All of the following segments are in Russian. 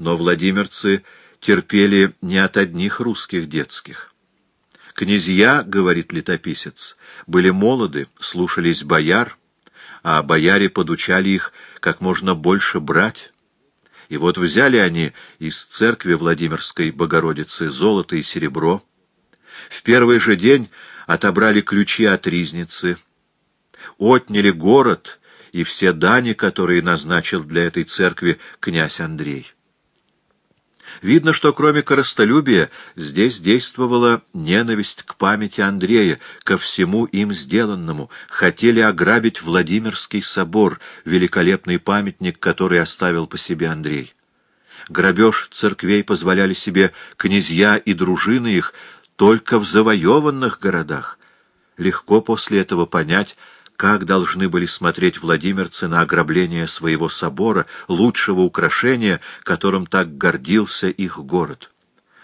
Но владимирцы терпели не от одних русских детских. Князья, говорит летописец, были молоды, слушались бояр, а бояре подучали их как можно больше брать. И вот взяли они из церкви Владимирской Богородицы золото и серебро. В первый же день отобрали ключи от ризницы, отняли город и все дани, которые назначил для этой церкви князь Андрей. Видно, что кроме коростолюбия здесь действовала ненависть к памяти Андрея, ко всему им сделанному. Хотели ограбить Владимирский собор, великолепный памятник, который оставил по себе Андрей. Грабеж церквей позволяли себе князья и дружины их только в завоеванных городах. Легко после этого понять, как должны были смотреть владимирцы на ограбление своего собора, лучшего украшения, которым так гордился их город?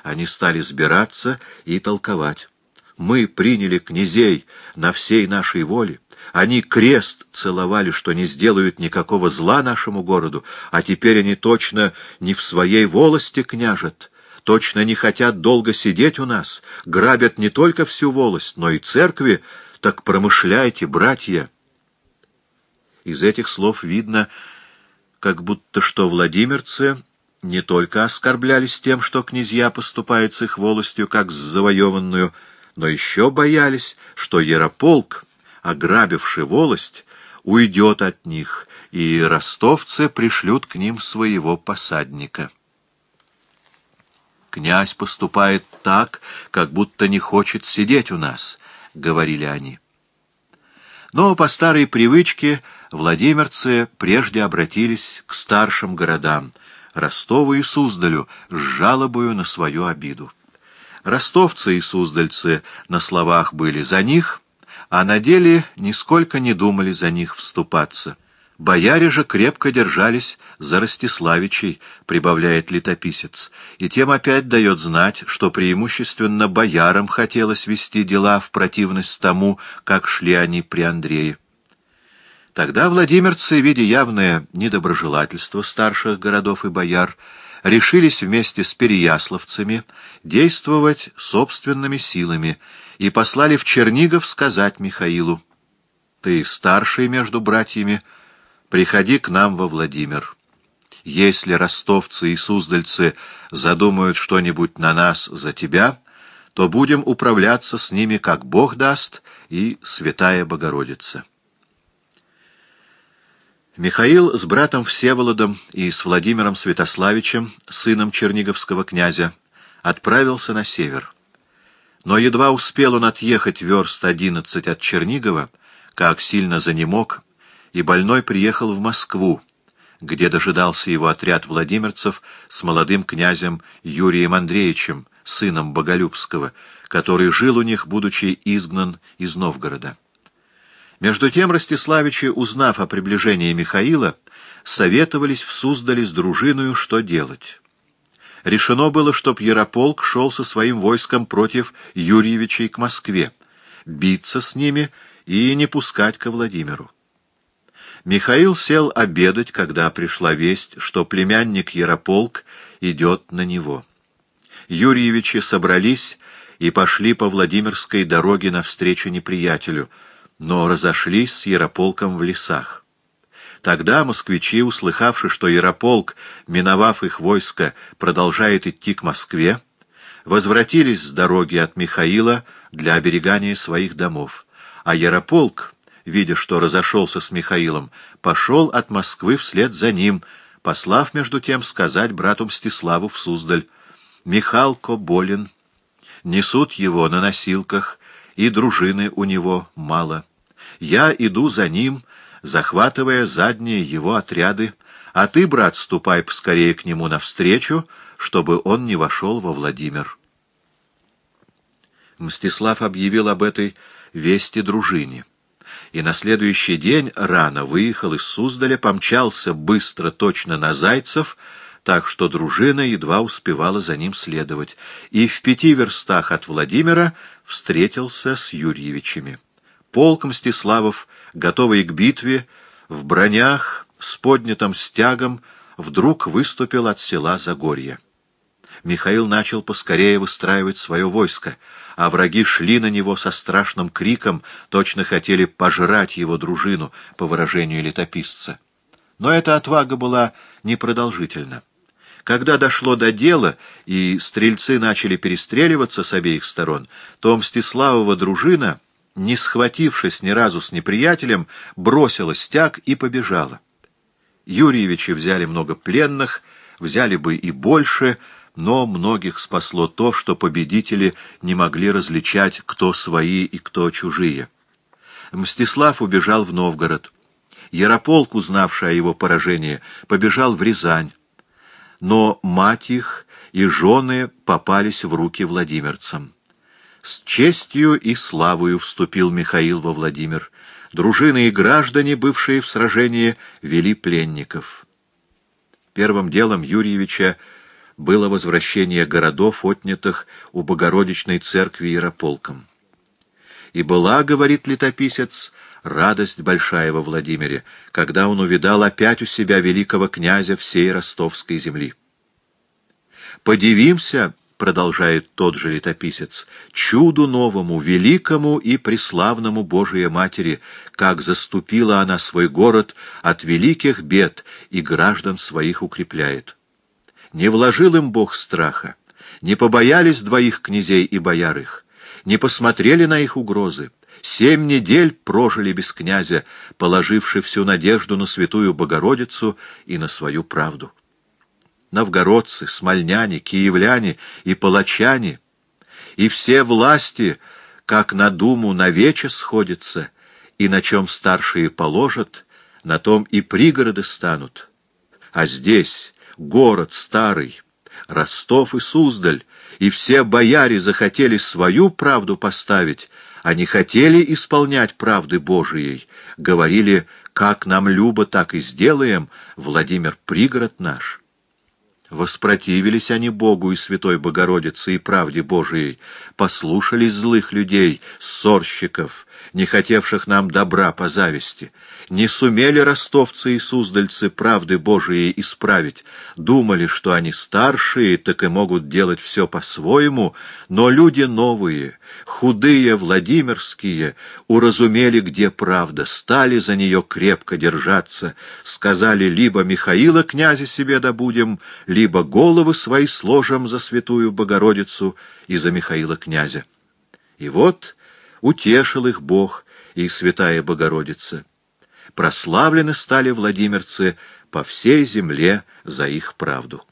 Они стали сбираться и толковать. Мы приняли князей на всей нашей воле. Они крест целовали, что не сделают никакого зла нашему городу, а теперь они точно не в своей волости княжат, точно не хотят долго сидеть у нас, грабят не только всю волость, но и церкви, так промышляйте, братья. Из этих слов видно, как будто что владимирцы не только оскорблялись тем, что князья поступают с их волостью, как с завоеванную, но еще боялись, что Ярополк, ограбивший волость, уйдет от них, и ростовцы пришлют к ним своего посадника. «Князь поступает так, как будто не хочет сидеть у нас», — говорили они. Но по старой привычке владимирцы прежде обратились к старшим городам, Ростову и Суздалю, с жалобою на свою обиду. Ростовцы и суздальцы на словах были за них, а на деле нисколько не думали за них вступаться. Бояре же крепко держались за Ростиславичей, прибавляет летописец, и тем опять дает знать, что преимущественно боярам хотелось вести дела в противность тому, как шли они при Андрее. Тогда владимирцы, видя явное недоброжелательство старших городов и бояр, решились вместе с переяславцами действовать собственными силами и послали в Чернигов сказать Михаилу, «Ты старший между братьями, — приходи к нам во Владимир. Если ростовцы и суздальцы задумают что-нибудь на нас за тебя, то будем управляться с ними, как Бог даст, и Святая Богородица. Михаил с братом Всеволодом и с Владимиром Святославичем, сыном черниговского князя, отправился на север. Но едва успел он отъехать верст одиннадцать от Чернигова, как сильно занемог, и больной приехал в Москву, где дожидался его отряд владимирцев с молодым князем Юрием Андреевичем, сыном Боголюбского, который жил у них, будучи изгнан из Новгорода. Между тем Ростиславичи, узнав о приближении Михаила, советовались в Суздале с дружиною, что делать. Решено было, чтоб Ярополк шел со своим войском против Юрьевичей к Москве, биться с ними и не пускать ко Владимиру. Михаил сел обедать, когда пришла весть, что племянник Ярополк идет на него. Юрьевичи собрались и пошли по Владимирской дороге навстречу неприятелю, но разошлись с Ярополком в лесах. Тогда москвичи, услыхавши, что Ярополк, миновав их войско, продолжает идти к Москве, возвратились с дороги от Михаила для оберегания своих домов, а Ярополк, видя, что разошелся с Михаилом, пошел от Москвы вслед за ним, послав между тем сказать брату Мстиславу в Суздаль, «Михалко болен, несут его на носилках, и дружины у него мало. Я иду за ним, захватывая задние его отряды, а ты, брат, ступай поскорее к нему навстречу, чтобы он не вошел во Владимир». Мстислав объявил об этой вести дружине и на следующий день рано выехал из Суздаля, помчался быстро точно на Зайцев, так что дружина едва успевала за ним следовать, и в пяти верстах от Владимира встретился с Юрьевичами. Полк Мстиславов, готовый к битве, в бронях, с поднятым стягом, вдруг выступил от села Загорье. Михаил начал поскорее выстраивать свое войско, а враги шли на него со страшным криком, точно хотели пожрать его дружину, по выражению летописца. Но эта отвага была непродолжительна. Когда дошло до дела, и стрельцы начали перестреливаться с обеих сторон, то Мстиславова дружина, не схватившись ни разу с неприятелем, бросила стяг и побежала. Юрьевичи взяли много пленных, взяли бы и больше, но многих спасло то, что победители не могли различать, кто свои и кто чужие. Мстислав убежал в Новгород. Ярополк, узнавший о его поражении, побежал в Рязань. Но мать их и жены попались в руки владимирцам. С честью и славою вступил Михаил во Владимир. Дружины и граждане, бывшие в сражении, вели пленников. Первым делом Юрьевича было возвращение городов, отнятых у Богородичной церкви Ярополком. И была, говорит летописец, радость большая во Владимире, когда он увидал опять у себя великого князя всей ростовской земли. «Подивимся», — продолжает тот же летописец, — «чуду новому, великому и преславному Божией Матери, как заступила она свой город от великих бед и граждан своих укрепляет». Не вложил им Бог страха, не побоялись двоих князей и бояр их, не посмотрели на их угрозы. Семь недель прожили без князя, положивши всю надежду на святую Богородицу и на свою правду. Новгородцы, смольняне, киевляне и палачане, и все власти, как на думу навече сходятся, и на чем старшие положат, на том и пригороды станут. А здесь город старый, Ростов и Суздаль, и все бояре захотели свою правду поставить, а не хотели исполнять правды Божией, говорили, как нам любо, так и сделаем, Владимир пригород наш». Воспротивились они Богу и Святой Богородице и правде Божией, послушались злых людей, ссорщиков, не хотевших нам добра по зависти. Не сумели ростовцы и суздальцы правды Божией исправить, думали, что они старшие, так и могут делать все по-своему, но люди новые, худые, владимирские, уразумели, где правда, стали за нее крепко держаться, сказали, либо Михаила князя себе добудем, либо головы свои сложим за святую Богородицу и за Михаила князя. И вот утешил их Бог и святая Богородица. Прославлены стали владимирцы по всей земле за их правду.